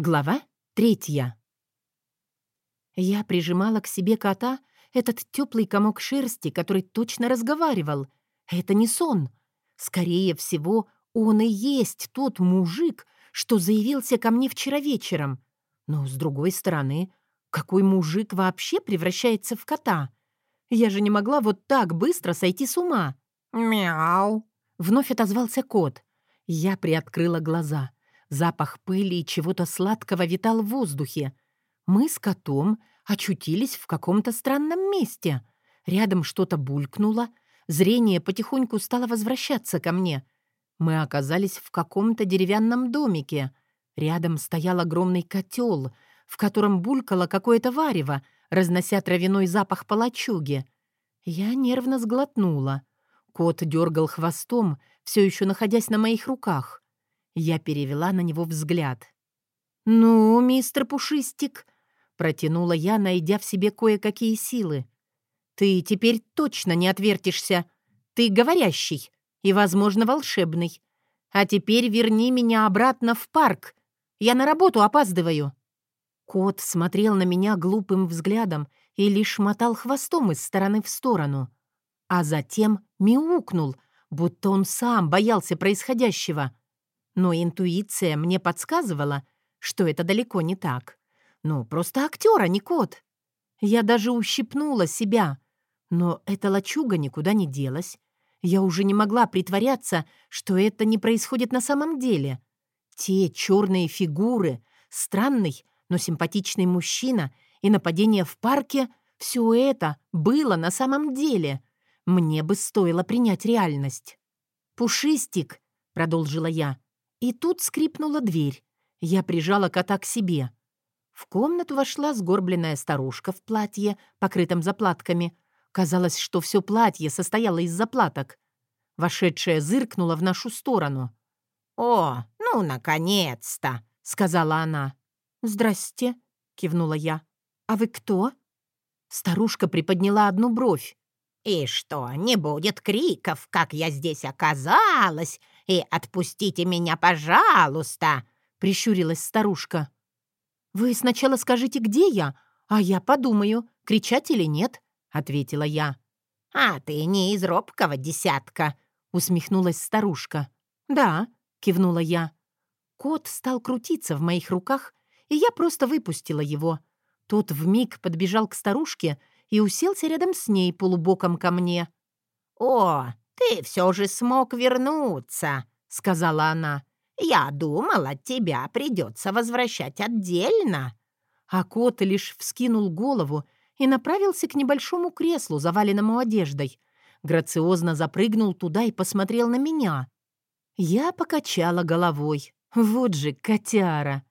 Глава третья. Я прижимала к себе кота, этот теплый комок шерсти, который точно разговаривал. Это не сон. Скорее всего, он и есть тот мужик, что заявился ко мне вчера вечером. Но, с другой стороны, какой мужик вообще превращается в кота? Я же не могла вот так быстро сойти с ума. «Мяу!» — вновь отозвался кот. Я приоткрыла глаза — Запах пыли и чего-то сладкого витал в воздухе. Мы с котом очутились в каком-то странном месте. Рядом что-то булькнуло, зрение потихоньку стало возвращаться ко мне. Мы оказались в каком-то деревянном домике. Рядом стоял огромный котел, в котором булькало какое-то варево, разнося травяной запах по лачуге. Я нервно сглотнула. Кот дергал хвостом, все еще находясь на моих руках. Я перевела на него взгляд. «Ну, мистер Пушистик», — протянула я, найдя в себе кое-какие силы. «Ты теперь точно не отвертишься. Ты говорящий и, возможно, волшебный. А теперь верни меня обратно в парк. Я на работу опаздываю». Кот смотрел на меня глупым взглядом и лишь мотал хвостом из стороны в сторону. А затем мяукнул, будто он сам боялся происходящего но интуиция мне подсказывала, что это далеко не так. Ну, просто актер, а не кот. Я даже ущипнула себя, но эта лачуга никуда не делась. Я уже не могла притворяться, что это не происходит на самом деле. Те черные фигуры, странный, но симпатичный мужчина и нападение в парке — все это было на самом деле. Мне бы стоило принять реальность. «Пушистик», — продолжила я, и тут скрипнула дверь. Я прижала кота к себе. В комнату вошла сгорбленная старушка в платье, покрытом заплатками. Казалось, что все платье состояло из заплаток. Вошедшая зыркнула в нашу сторону. «О, ну, наконец-то!» — сказала она. «Здрасте», — кивнула я. «А вы кто?» Старушка приподняла одну бровь. «И что, не будет криков, как я здесь оказалась, и отпустите меня, пожалуйста!» — прищурилась старушка. «Вы сначала скажите, где я, а я подумаю, кричать или нет», — ответила я. «А ты не из робкого десятка», — усмехнулась старушка. «Да», — кивнула я. Кот стал крутиться в моих руках, и я просто выпустила его. Тот вмиг подбежал к старушке и уселся рядом с ней полубоком ко мне. «О, ты все же смог вернуться», — сказала она. «Я думала, тебя придется возвращать отдельно». А кот лишь вскинул голову и направился к небольшому креслу, заваленному одеждой. Грациозно запрыгнул туда и посмотрел на меня. Я покачала головой. Вот же котяра.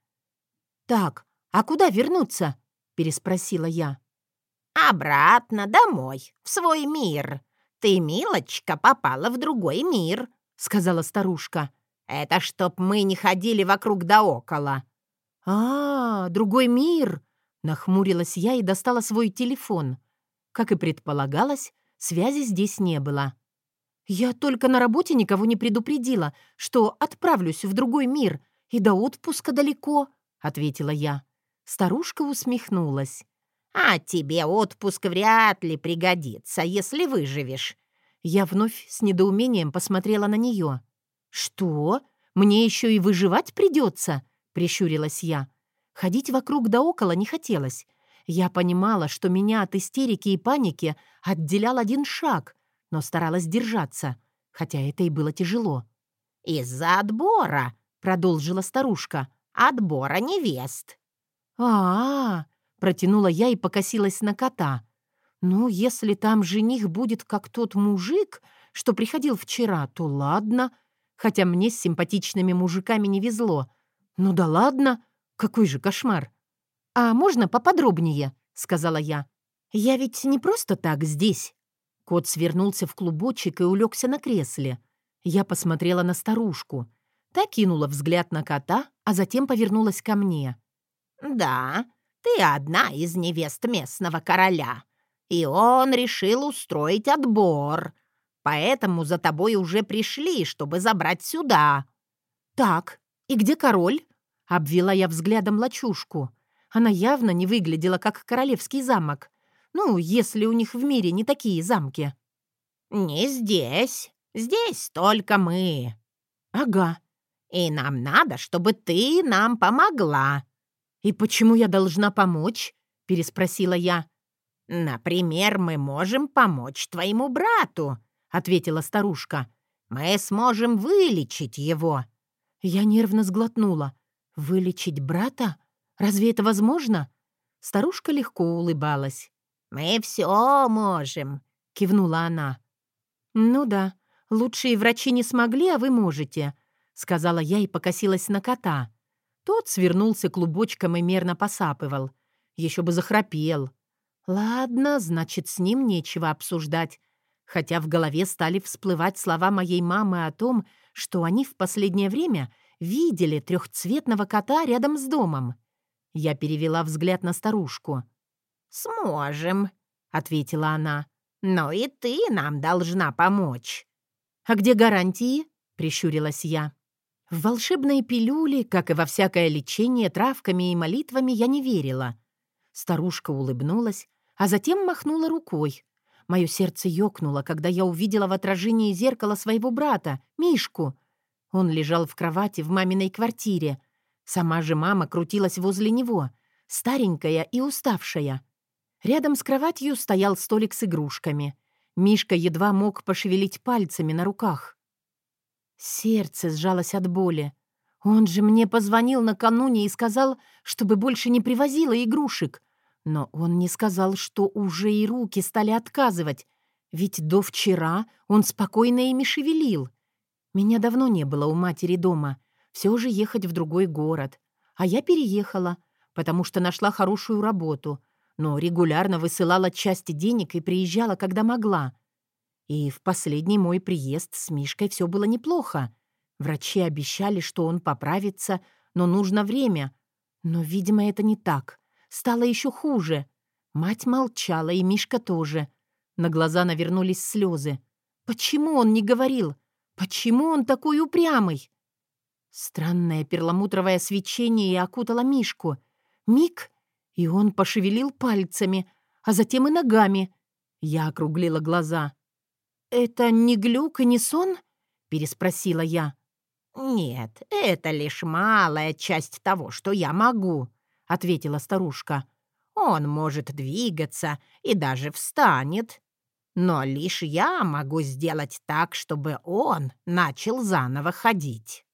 «Так, а куда вернуться?» — переспросила я. «Обратно домой, в свой мир. Ты, милочка, попала в другой мир», — сказала старушка. «Это чтоб мы не ходили вокруг да около». «А, другой мир!» — нахмурилась я и достала свой телефон. Как и предполагалось, связи здесь не было. «Я только на работе никого не предупредила, что отправлюсь в другой мир, и до отпуска далеко», — ответила я. Старушка усмехнулась. А тебе отпуск вряд ли пригодится, если выживешь». Я вновь с недоумением посмотрела на нее. «Что? Мне еще и выживать придется?» — прищурилась я. Ходить вокруг да около не хотелось. Я понимала, что меня от истерики и паники отделял один шаг, но старалась держаться, хотя это и было тяжело. «Из-за отбора», — продолжила старушка, — «отбора невест». «А-а-а!» Протянула я и покосилась на кота. «Ну, если там жених будет как тот мужик, что приходил вчера, то ладно. Хотя мне с симпатичными мужиками не везло. Ну да ладно, какой же кошмар. А можно поподробнее?» — сказала я. «Я ведь не просто так здесь». Кот свернулся в клубочек и улегся на кресле. Я посмотрела на старушку. Та кинула взгляд на кота, а затем повернулась ко мне. «Да, ты одна из невест местного короля, и он решил устроить отбор. Поэтому за тобой уже пришли, чтобы забрать сюда». «Так, и где король?» Обвела я взглядом лачушку. Она явно не выглядела как королевский замок. Ну, если у них в мире не такие замки. «Не здесь. Здесь только мы». «Ага. И нам надо, чтобы ты нам помогла». «И почему я должна помочь?» — переспросила я. «Например, мы можем помочь твоему брату», — ответила старушка. «Мы сможем вылечить его». Я нервно сглотнула. «Вылечить брата? Разве это возможно?» Старушка легко улыбалась. «Мы все можем», — кивнула она. «Ну да, лучшие врачи не смогли, а вы можете», — сказала я и покосилась на кота. Тот свернулся клубочком и мерно посапывал. Еще бы захрапел. Ладно, значит, с ним нечего обсуждать. Хотя в голове стали всплывать слова моей мамы о том, что они в последнее время видели трехцветного кота рядом с домом. Я перевела взгляд на старушку. «Сможем», — ответила она. «Но и ты нам должна помочь». «А где гарантии?» — прищурилась я. В волшебные пилюли, как и во всякое лечение травками и молитвами, я не верила. Старушка улыбнулась, а затем махнула рукой. Мое сердце ёкнуло, когда я увидела в отражении зеркала своего брата, Мишку. Он лежал в кровати в маминой квартире. Сама же мама крутилась возле него, старенькая и уставшая. Рядом с кроватью стоял столик с игрушками. Мишка едва мог пошевелить пальцами на руках. Сердце сжалось от боли. Он же мне позвонил накануне и сказал, чтобы больше не привозила игрушек. Но он не сказал, что уже и руки стали отказывать. Ведь до вчера он спокойно ими шевелил. Меня давно не было у матери дома. Все же ехать в другой город. А я переехала, потому что нашла хорошую работу, но регулярно высылала части денег и приезжала, когда могла. И в последний мой приезд с Мишкой все было неплохо. Врачи обещали, что он поправится, но нужно время. Но, видимо, это не так. Стало еще хуже. Мать молчала, и Мишка тоже. На глаза навернулись слезы. Почему он не говорил? Почему он такой упрямый? Странное перламутровое свечение окутало Мишку. Миг, и он пошевелил пальцами, а затем и ногами. Я округлила глаза. «Это не глюк и не сон?» — переспросила я. «Нет, это лишь малая часть того, что я могу», — ответила старушка. «Он может двигаться и даже встанет. Но лишь я могу сделать так, чтобы он начал заново ходить».